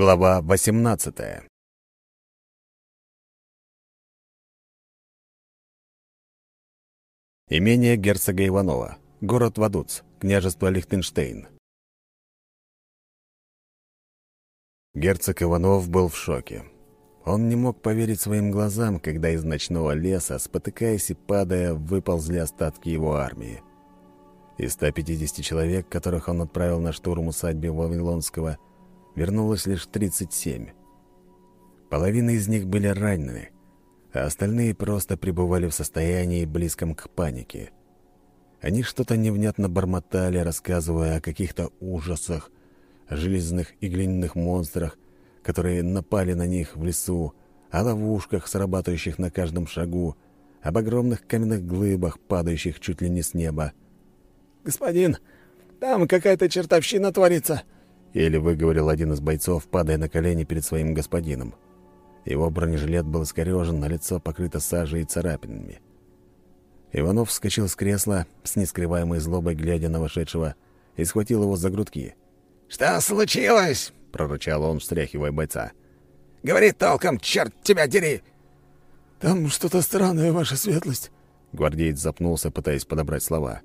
Глава 18 Имение герцога Иванова. Город Вадуц. Княжество Лихтенштейн. Герцог Иванов был в шоке. Он не мог поверить своим глазам, когда из ночного леса, спотыкаясь и падая, выползли остатки его армии. Из 150 человек, которых он отправил на штурм усадьбы Вавилонского, вернулось лишь 37. Половина из них были ранены, а остальные просто пребывали в состоянии, близком к панике. Они что-то невнятно бормотали, рассказывая о каких-то ужасах, о железных и глиняных монстрах, которые напали на них в лесу, о ловушках, срабатывающих на каждом шагу, об огромных каменных глыбах, падающих чуть ли не с неба. «Господин, там какая-то чертовщина творится!» Еле выговорил один из бойцов, падая на колени перед своим господином. Его бронежилет был искорежен, на лицо покрыто сажей и царапинами. Иванов вскочил с кресла, с нескрываемой злобой глядя на вошедшего, и схватил его за грудки. «Что случилось?» — прорычал он, встряхивая бойца. «Говори толком, черт тебя дери!» «Там что-то странное, ваша светлость!» Гвардеец запнулся, пытаясь подобрать слова.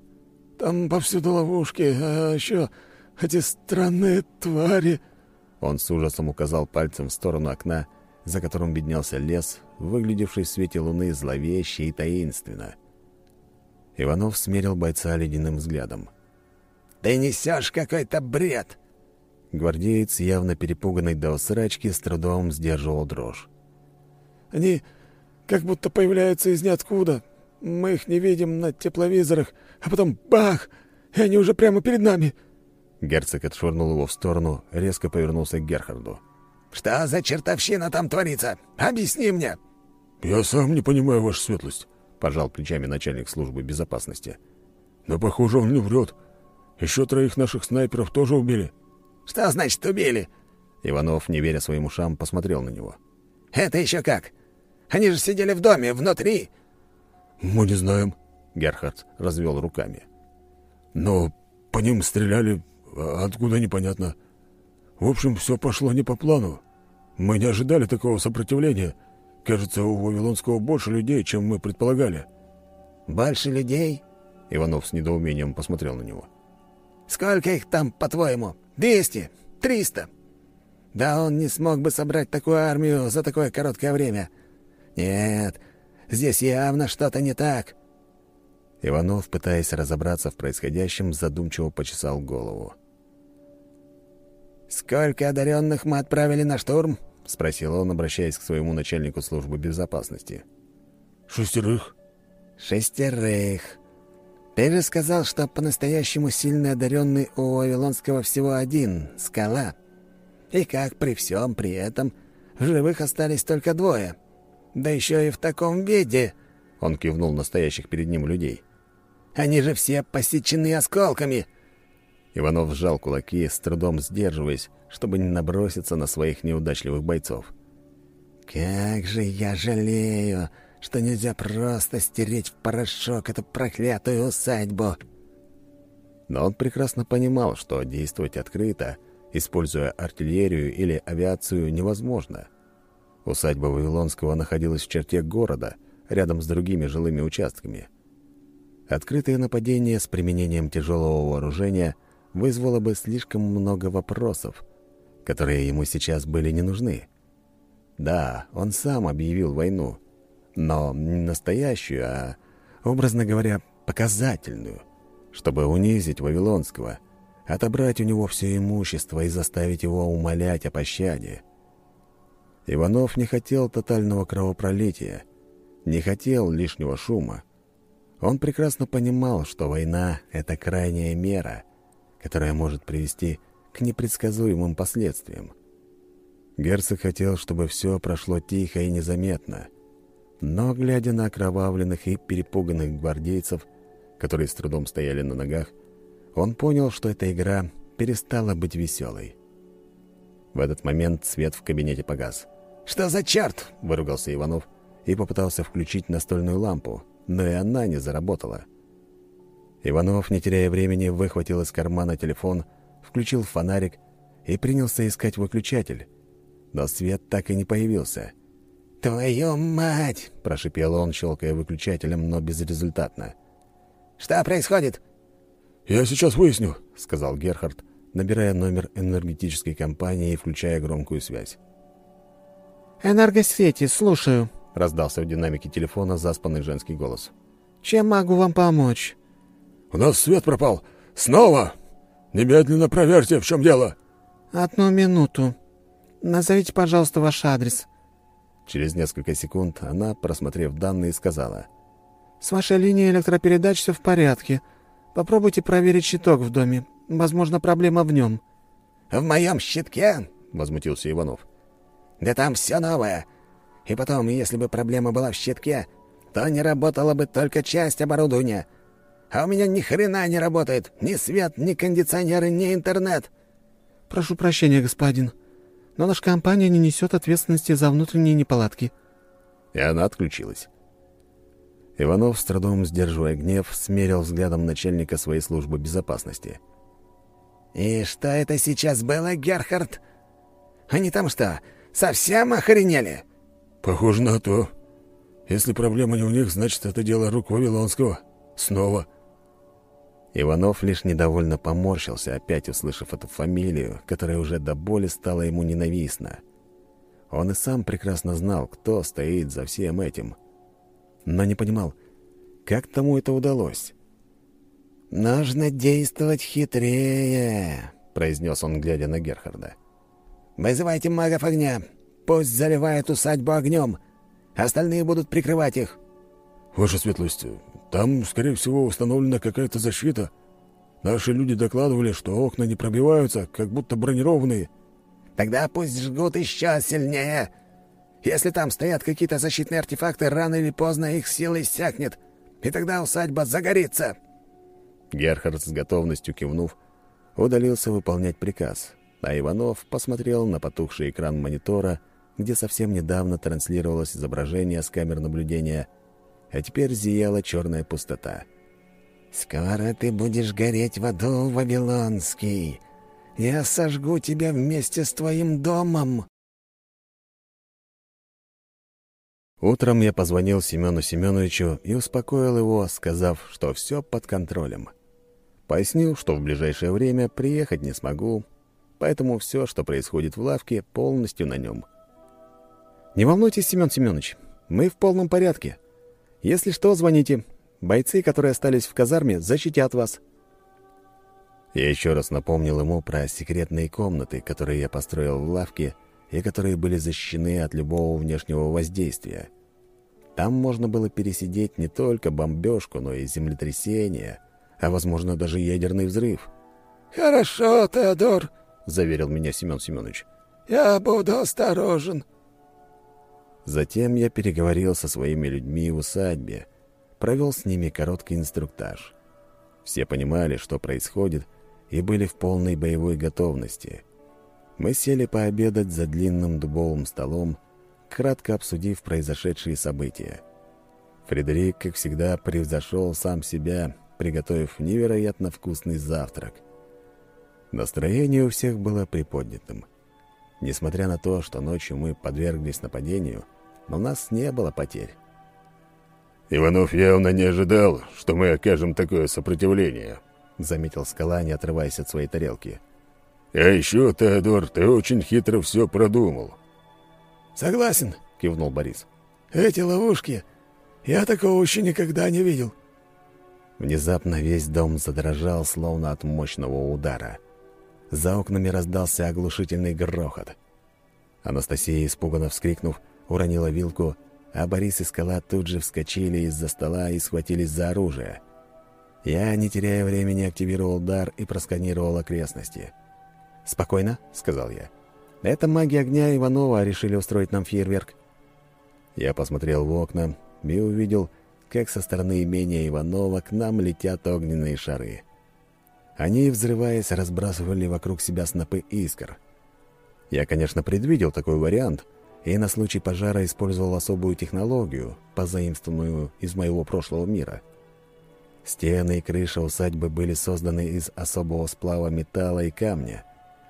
«Там повсюду ловушки, а еще эти странные твари...» Он с ужасом указал пальцем в сторону окна, за которым виднелся лес, выглядевший в свете луны зловеще и таинственно. Иванов смерил бойца ледяным взглядом. «Ты несешь какой-то бред!» Гвардеец, явно перепуганный до усрачки, с трудом сдерживал дрожь. «Они как будто появляются из ниоткуда. Мы их не видим на тепловизорах, а потом бах! И они уже прямо перед нами!» Герцог отшвырнул его в сторону, резко повернулся к Герхарду. «Что за чертовщина там творится? Объясни мне!» «Я сам не понимаю, ваша светлость», — пожал плечами начальник службы безопасности. «Но, похоже, он не врет. Еще троих наших снайперов тоже убили». «Что значит убили?» Иванов, не веря своим ушам, посмотрел на него. «Это еще как? Они же сидели в доме, внутри!» «Мы не знаем», — Герхард развел руками. «Но по ним стреляли Откуда непонятно. В общем, все пошло не по плану. Мы не ожидали такого сопротивления. Кажется, у Вавилонского больше людей, чем мы предполагали». «Больше людей?» Иванов с недоумением посмотрел на него. «Сколько их там, по-твоему? Двести? Триста?» «Да он не смог бы собрать такую армию за такое короткое время. Нет, здесь явно что-то не так». Иванов, пытаясь разобраться в происходящем, задумчиво почесал голову. «Сколько одаренных мы отправили на штурм?» — спросил он, обращаясь к своему начальнику службы безопасности. «Шестерых». «Шестерых. Ты же сказал, что по-настоящему сильный одаренный у Вавилонского всего один — скала. И как при всем при этом в живых остались только двое. Да еще и в таком виде!» — он кивнул настоящих перед ним людей. «Они же все посечены осколками!» Иванов сжал кулаки, с трудом сдерживаясь, чтобы не наброситься на своих неудачливых бойцов. «Как же я жалею, что нельзя просто стереть в порошок эту проклятую усадьбу!» Но он прекрасно понимал, что действовать открыто, используя артиллерию или авиацию, невозможно. Усадьба Вавилонского находилась в черте города, рядом с другими жилыми участками. Открытое нападение с применением тяжелого вооружения вызвало бы слишком много вопросов, которые ему сейчас были не нужны. Да, он сам объявил войну, но не настоящую, а, образно говоря, показательную, чтобы унизить Вавилонского, отобрать у него все имущество и заставить его умолять о пощаде. Иванов не хотел тотального кровопролития, не хотел лишнего шума. Он прекрасно понимал, что война — это крайняя мера — которая может привести к непредсказуемым последствиям. Герцог хотел, чтобы все прошло тихо и незаметно. Но, глядя на окровавленных и перепуганных гвардейцев, которые с трудом стояли на ногах, он понял, что эта игра перестала быть веселой. В этот момент свет в кабинете погас. «Что за черт?» — выругался Иванов и попытался включить настольную лампу, но и она не заработала. Иванов, не теряя времени, выхватил из кармана телефон, включил фонарик и принялся искать выключатель, но свет так и не появился. «Твою мать!» — прошипел он, щелкая выключателем, но безрезультатно. «Что происходит?» «Я сейчас выясню», — сказал Герхард, набирая номер энергетической компании и включая громкую связь. «Энергосети, слушаю», — раздался в динамике телефона заспанный женский голос. «Чем могу вам помочь?» «У нас свет пропал. Снова! Немедленно проверьте, в чем дело!» «Одну минуту. Назовите, пожалуйста, ваш адрес». Через несколько секунд она, просмотрев данные, сказала. «С вашей линией электропередач все в порядке. Попробуйте проверить щиток в доме. Возможно, проблема в нем». «В моем щитке?» — возмутился Иванов. «Да там все новое. И потом, если бы проблема была в щитке, то не работала бы только часть оборудования. А у меня ни хрена не работает. Ни свет, ни кондиционеры, ни интернет». «Прошу прощения, господин, но наша компания не несет ответственности за внутренние неполадки». И она отключилась. Иванов, с трудом сдерживая гнев, смерил взглядом начальника своей службы безопасности. «И что это сейчас было, Герхард? Они там что, совсем охренели?» «Похоже на то. Если проблема не у них, значит, это дело рук Вавилонского. Снова». Иванов лишь недовольно поморщился, опять услышав эту фамилию, которая уже до боли стала ему ненавистна. Он и сам прекрасно знал, кто стоит за всем этим. Но не понимал, как тому это удалось. «Нужно действовать хитрее», — произнес он, глядя на Герхарда. «Вызывайте магов огня. Пусть заливают усадьбу огнем. Остальные будут прикрывать их». «Ваша светлость, там, скорее всего, установлена какая-то защита. Наши люди докладывали, что окна не пробиваются, как будто бронированные». «Тогда пусть жгут еще сильнее. Если там стоят какие-то защитные артефакты, рано или поздно их сила иссякнет, и тогда усадьба загорится». Герхард с готовностью кивнув, удалился выполнять приказ, а Иванов посмотрел на потухший экран монитора, где совсем недавно транслировалось изображение с камер наблюдения — а теперь зияла черная пустота. «Скоро ты будешь гореть в аду, Вавилонский. Я сожгу тебя вместе с твоим домом». Утром я позвонил Семену Семеновичу и успокоил его, сказав, что все под контролем. Пояснил, что в ближайшее время приехать не смогу, поэтому все, что происходит в лавке, полностью на нем. «Не волнуйтесь, Семен Семенович, мы в полном порядке. Если что, звоните. Бойцы, которые остались в казарме, защитят вас». Я еще раз напомнил ему про секретные комнаты, которые я построил в лавке и которые были защищены от любого внешнего воздействия. Там можно было пересидеть не только бомбежку, но и землетрясение, а, возможно, даже ядерный взрыв. «Хорошо, Теодор», — заверил меня Семен Семенович. «Я буду осторожен». Затем я переговорил со своими людьми в усадьбе, провел с ними короткий инструктаж. Все понимали, что происходит, и были в полной боевой готовности. Мы сели пообедать за длинным дубовым столом, кратко обсудив произошедшие события. Фредерик, как всегда, превзошел сам себя, приготовив невероятно вкусный завтрак. Настроение у всех было приподнятым. Несмотря на то, что ночью мы подверглись нападению, у нас не было потерь. «Иванов явно не ожидал, что мы окажем такое сопротивление», — заметил скала, не отрываясь от своей тарелки. «А еще, Теодор, ты очень хитро все продумал». «Согласен», — кивнул Борис. «Эти ловушки... Я такого еще никогда не видел». Внезапно весь дом задрожал, словно от мощного удара. За окнами раздался оглушительный грохот. Анастасия, испуганно вскрикнув, уронила вилку, а Борис и Скала тут же вскочили из-за стола и схватились за оружие. Я, не теряя времени, активировал дар и просканировал окрестности. «Спокойно», — сказал я. «Это маги огня Иванова решили устроить нам фейерверк». Я посмотрел в окна и увидел, как со стороны имения Иванова к нам летят огненные шары. Они, взрываясь, разбрасывали вокруг себя снопы искр. Я, конечно, предвидел такой вариант, и на случай пожара использовал особую технологию, позаимствованную из моего прошлого мира. Стены и крыша усадьбы были созданы из особого сплава металла и камня,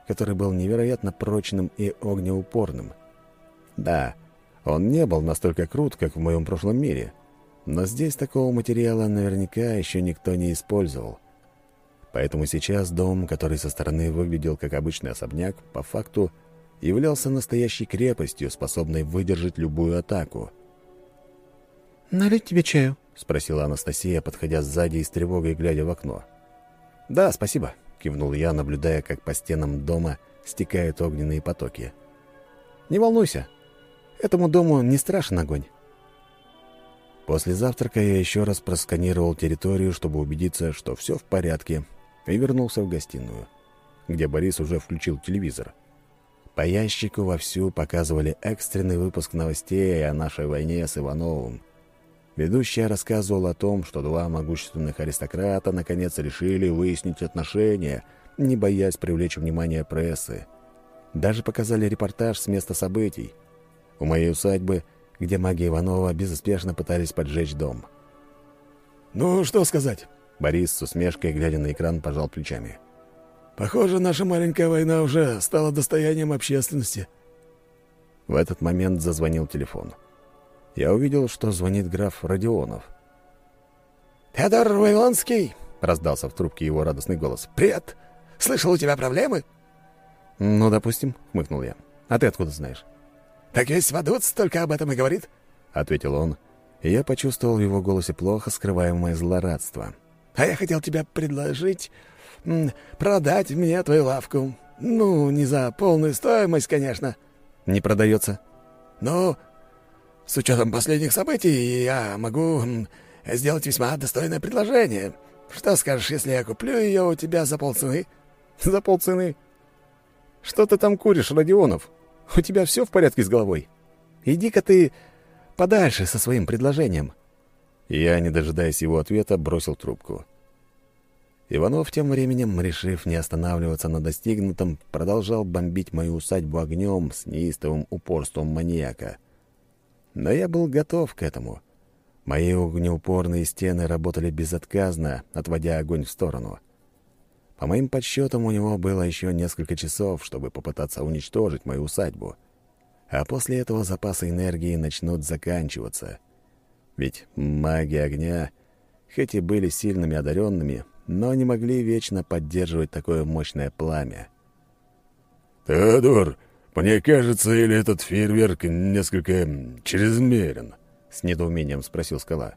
который был невероятно прочным и огнеупорным. Да, он не был настолько крут, как в моем прошлом мире, но здесь такого материала наверняка еще никто не использовал. Поэтому сейчас дом, который со стороны выглядел как обычный особняк, по факту являлся настоящей крепостью, способной выдержать любую атаку. «Налить тебе чаю?» — спросила Анастасия, подходя сзади и с тревогой глядя в окно. «Да, спасибо», — кивнул я, наблюдая, как по стенам дома стекают огненные потоки. «Не волнуйся, этому дому не страшен огонь». После завтрака я еще раз просканировал территорию, чтобы убедиться, что все в порядке, и вернулся в гостиную, где Борис уже включил телевизор. По ящику вовсю показывали экстренный выпуск новостей о нашей войне с Ивановым. Ведущая рассказывала о том, что два могущественных аристократа наконец решили выяснить отношения, не боясь привлечь внимание прессы. Даже показали репортаж с места событий. У моей усадьбы, где маги Иванова безуспешно пытались поджечь дом. «Ну, что сказать?» Борис с усмешкой, глядя на экран, пожал плечами. «Похоже, наша маленькая война уже стала достоянием общественности». В этот момент зазвонил телефон. Я увидел, что звонит граф Родионов. «Федор Вавилонский!» — раздался в трубке его радостный голос. «Привет! Слышал, у тебя проблемы?» «Ну, допустим», — хмыкнул я. «А ты откуда знаешь?» «Так весь Вадуц только об этом и говорит», — ответил он, и я почувствовал в его голосе плохо скрываемое злорадство. А я хотел тебе предложить продать мне твою лавку. Ну, не за полную стоимость, конечно». «Не продается». «Ну, с учетом последних событий я могу сделать весьма достойное предложение. Что скажешь, если я куплю ее у тебя за полцены?» «За полцены? Что ты там куришь, Родионов? У тебя все в порядке с головой? Иди-ка ты подальше со своим предложением». Я, не дожидаясь его ответа, бросил трубку. Иванов тем временем, решив не останавливаться на достигнутом, продолжал бомбить мою усадьбу огнем с неистовым упорством маньяка. Но я был готов к этому. Мои огнеупорные стены работали безотказно, отводя огонь в сторону. По моим подсчетам, у него было еще несколько часов, чтобы попытаться уничтожить мою усадьбу. А после этого запасы энергии начнут заканчиваться — ведь маги огня, хоть и были сильными одаренными, но не могли вечно поддерживать такое мощное пламя. «Теодор, мне кажется, или этот фейерверк несколько чрезмерен?» — с недоумением спросил Скала.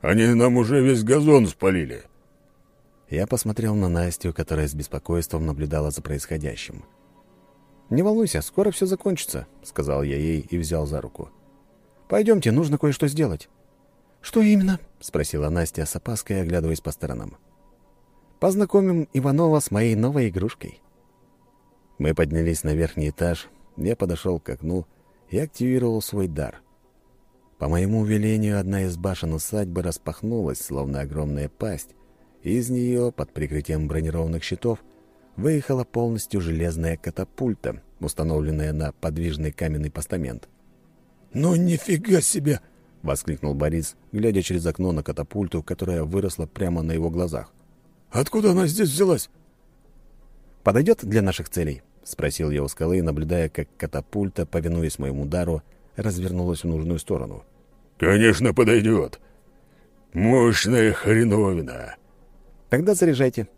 «Они нам уже весь газон спалили». Я посмотрел на Настю, которая с беспокойством наблюдала за происходящим. «Не волнуйся, скоро все закончится», — сказал я ей и взял за руку. «Пойдемте, нужно кое-что сделать». «Что именно?» — спросила Настя с опаской, оглядываясь по сторонам. «Познакомим Иванова с моей новой игрушкой». Мы поднялись на верхний этаж, я подошел к окну и активировал свой дар. По моему велению, одна из башен усадьбы распахнулась, словно огромная пасть, и из нее, под прикрытием бронированных щитов, выехала полностью железная катапульта, установленная на подвижный каменный постамент. «Ну, нифига себе!» — воскликнул Борис, глядя через окно на катапульту, которая выросла прямо на его глазах. «Откуда она здесь взялась?» «Подойдет для наших целей?» — спросил я у скалы, наблюдая, как катапульта, повинуясь моему удару, развернулась в нужную сторону. «Конечно, подойдет. Мощная хреновина». «Тогда заряжайте».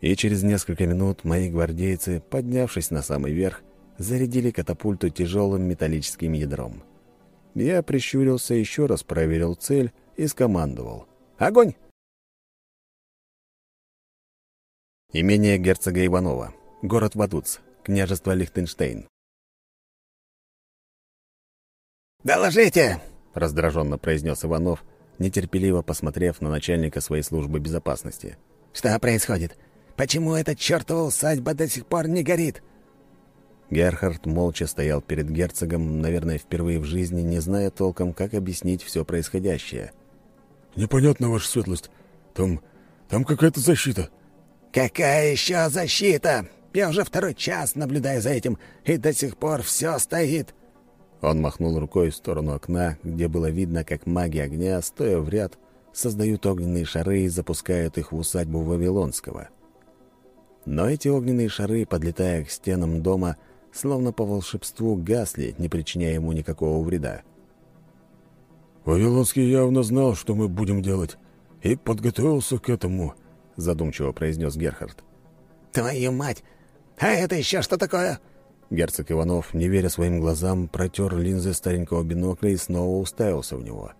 И через несколько минут мои гвардейцы, поднявшись на самый верх, зарядили катапульту тяжелым металлическим ядром. Я прищурился, еще раз проверил цель и скомандовал. «Огонь!» Имение герцога Иванова. Город Вадуц. Княжество Лихтенштейн. «Доложите!» — раздраженно произнес Иванов, нетерпеливо посмотрев на начальника своей службы безопасности. «Что происходит? Почему эта чертова усадьба до сих пор не горит?» Герхард молча стоял перед герцогом, наверное, впервые в жизни, не зная толком, как объяснить все происходящее. «Непонятно, ваша светлость. Там... там какая-то защита». «Какая еще защита? Я уже второй час наблюдаю за этим, и до сих пор все стоит». Он махнул рукой в сторону окна, где было видно, как маги огня, стоя в ряд, создают огненные шары и запускают их в усадьбу Вавилонского. Но эти огненные шары, подлетая к стенам дома, словно по волшебству гасли, не причиняя ему никакого вреда. «Вавилонский явно знал, что мы будем делать, и подготовился к этому», — задумчиво произнес Герхард. «Твою мать! А это еще что такое?» Герцог Иванов, не веря своим глазам, протер линзы старенького бинокля и снова уставился в него.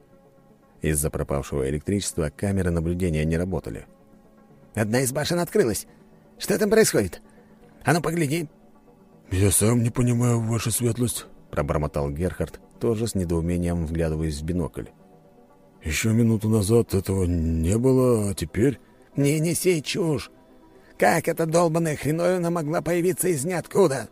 Из-за пропавшего электричества камеры наблюдения не работали. «Одна из башен открылась. Что там происходит? А ну, погляди!» «Я сам не понимаю, ваша светлость», — пробормотал Герхард, тоже с недоумением вглядываясь в бинокль. «Еще минуту назад этого не было, а теперь...» «Не неси чушь! Как эта долбаная хреновина могла появиться из ниоткуда?»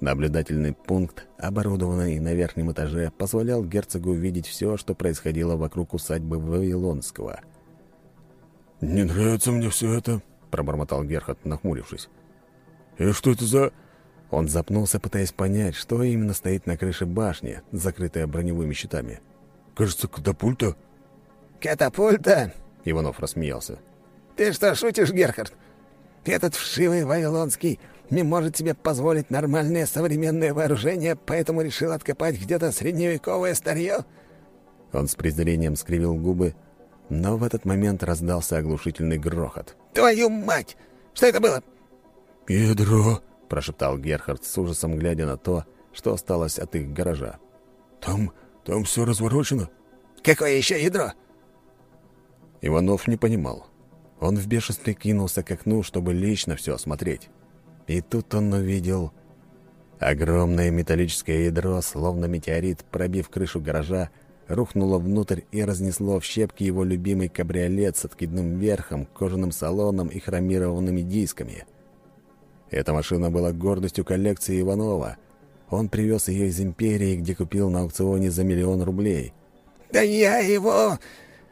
Наблюдательный пункт, оборудованный на верхнем этаже, позволял герцогу видеть все, что происходило вокруг усадьбы Вавилонского. «Не нравится мне все это», — пробормотал Герхард, нахмурившись. «И что это за...» Он запнулся, пытаясь понять, что именно стоит на крыше башни, закрытая броневыми щитами. «Кажется, катапульта». «Катапульта?» — Иванов рассмеялся. «Ты что, шутишь, Герхард? Этот вшивый Вавилонский не может себе позволить нормальное современное вооружение, поэтому решил откопать где-то средневековое старье?» Он с презрением скривил губы, но в этот момент раздался оглушительный грохот. «Твою мать! Что это было?» «Ядро!» — прошептал Герхард с ужасом, глядя на то, что осталось от их гаража. «Там... там все разворочено». «Какое еще ядро?» Иванов не понимал. Он в бешенстве кинулся к окну, чтобы лично все осмотреть. И тут он увидел огромное металлическое ядро, словно метеорит, пробив крышу гаража, рухнуло внутрь и разнесло в щепки его любимый кабриолет с откидным верхом, кожаным салоном и хромированными дисками. Эта машина была гордостью коллекции Иванова. Он привез ее из империи, где купил на аукционе за миллион рублей. «Да я его...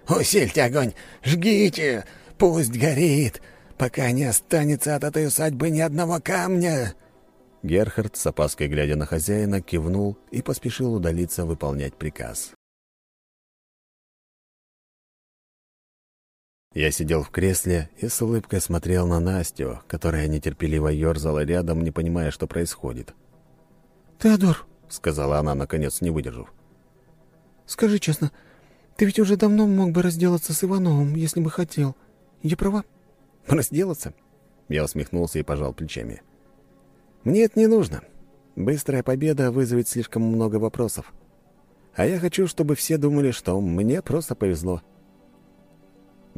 Усильте огонь! Жгите! Пусть горит! пока не останется от этой усадьбы ни одного камня!» Герхард, с опаской глядя на хозяина, кивнул и поспешил удалиться выполнять приказ. Я сидел в кресле и с улыбкой смотрел на Настю, которая нетерпеливо ерзала рядом, не понимая, что происходит. «Теодор», — сказала она, наконец, не выдержав, — «скажи честно, ты ведь уже давно мог бы разделаться с Ивановым, если бы хотел. Я права?» «Разделаться?» Я усмехнулся и пожал плечами. «Мне это не нужно. Быстрая победа вызовет слишком много вопросов. А я хочу, чтобы все думали, что мне просто повезло».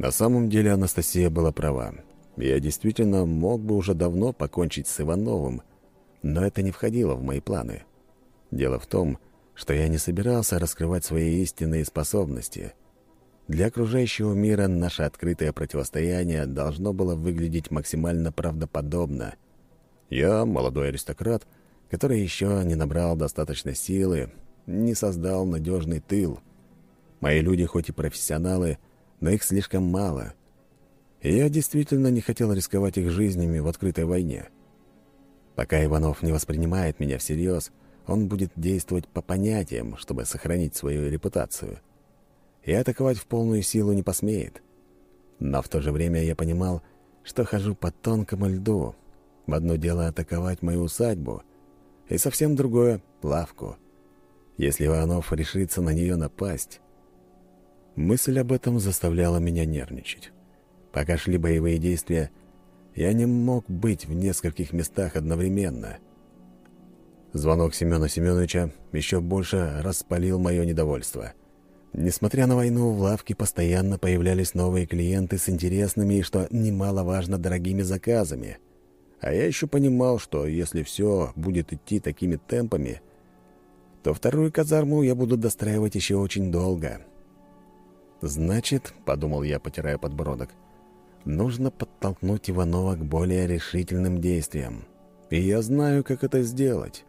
На самом деле Анастасия была права. Я действительно мог бы уже давно покончить с Ивановым, но это не входило в мои планы. Дело в том, что я не собирался раскрывать свои истинные способности — для окружающего мира наше открытое противостояние должно было выглядеть максимально правдоподобно. Я, молодой аристократ, который еще не набрал достаточно силы, не создал надежный тыл. Мои люди хоть и профессионалы, но их слишком мало. И я действительно не хотел рисковать их жизнями в открытой войне. Пока Иванов не воспринимает меня всерьез, он будет действовать по понятиям, чтобы сохранить свою репутацию — и атаковать в полную силу не посмеет. Но в то же время я понимал, что хожу по тонкому льду. В одно дело атаковать мою усадьбу, и совсем другое — лавку. Если Иванов решится на нее напасть... Мысль об этом заставляла меня нервничать. Пока шли боевые действия, я не мог быть в нескольких местах одновременно. Звонок Семена Семеновича еще больше распалил мое недовольство — Несмотря на войну, в лавке постоянно появлялись новые клиенты с интересными и, что немаловажно, дорогими заказами. А я еще понимал, что если все будет идти такими темпами, то вторую казарму я буду достраивать еще очень долго. «Значит», — подумал я, потирая подбородок, — «нужно подтолкнуть Иванова к более решительным действиям. И я знаю, как это сделать».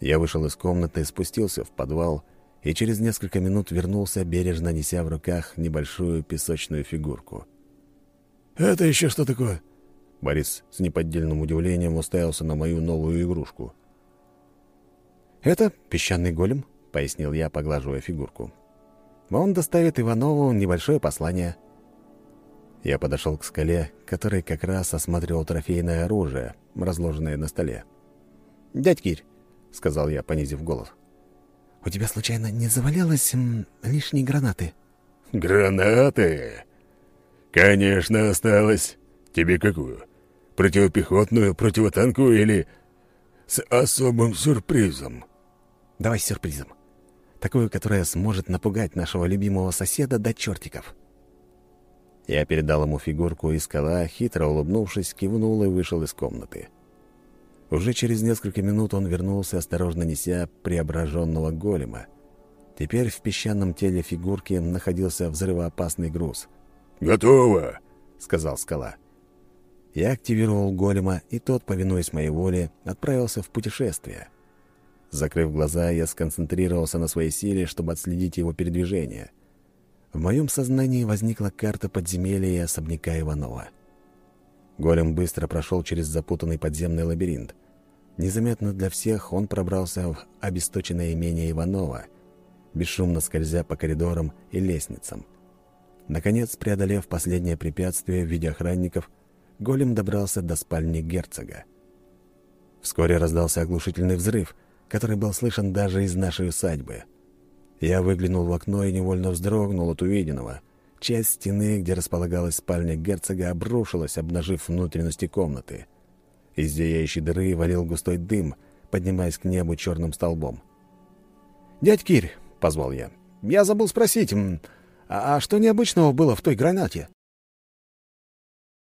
Я вышел из комнаты, спустился в подвал и через несколько минут вернулся, бережно неся в руках небольшую песочную фигурку. «Это еще что такое?» Борис с неподдельным удивлением уставился на мою новую игрушку. «Это песчаный голем», — пояснил я, поглаживая фигурку. «Он доставит Иванову небольшое послание». Я подошел к скале, который как раз осматривал трофейное оружие, разложенное на столе. «Дядь Кирь», — сказал я, понизив голос, — «у тебя случайно не завалялось м, лишние гранаты?» «Гранаты? Конечно, осталось. Тебе какую? Противопехотную, противотанковую или с особым сюрпризом?» «Давай с сюрпризом. Такую, которая сможет напугать нашего любимого соседа до чертиков». Я передал ему фигурку, и скала, хитро улыбнувшись, кивнул и вышел из комнаты. Уже через несколько минут он вернулся, осторожно неся преображенного голема. Теперь в песчаном теле фигурки находился взрывоопасный груз. «Готово!» — сказал скала. Я активировал голема, и тот, повинуясь моей воле, отправился в путешествие. Закрыв глаза, я сконцентрировался на своей силе, чтобы отследить его передвижение — в моем сознании возникла карта подземелья и особняка Иванова. Голем быстро прошел через запутанный подземный лабиринт. Незаметно для всех он пробрался в обесточенное имение Иванова, бесшумно скользя по коридорам и лестницам. Наконец, преодолев последнее препятствие в виде охранников, голем добрался до спальни герцога. Вскоре раздался оглушительный взрыв, который был слышен даже из нашей усадьбы. Я выглянул в окно и невольно вздрогнул от увиденного. Часть стены, где располагалась спальня герцога, обрушилась, обнажив внутренности комнаты. Из зияющей дыры валил густой дым, поднимаясь к небу черным столбом. «Дядь Кирь», — позвал я, — «я забыл спросить, а, а что необычного было в той гранате?»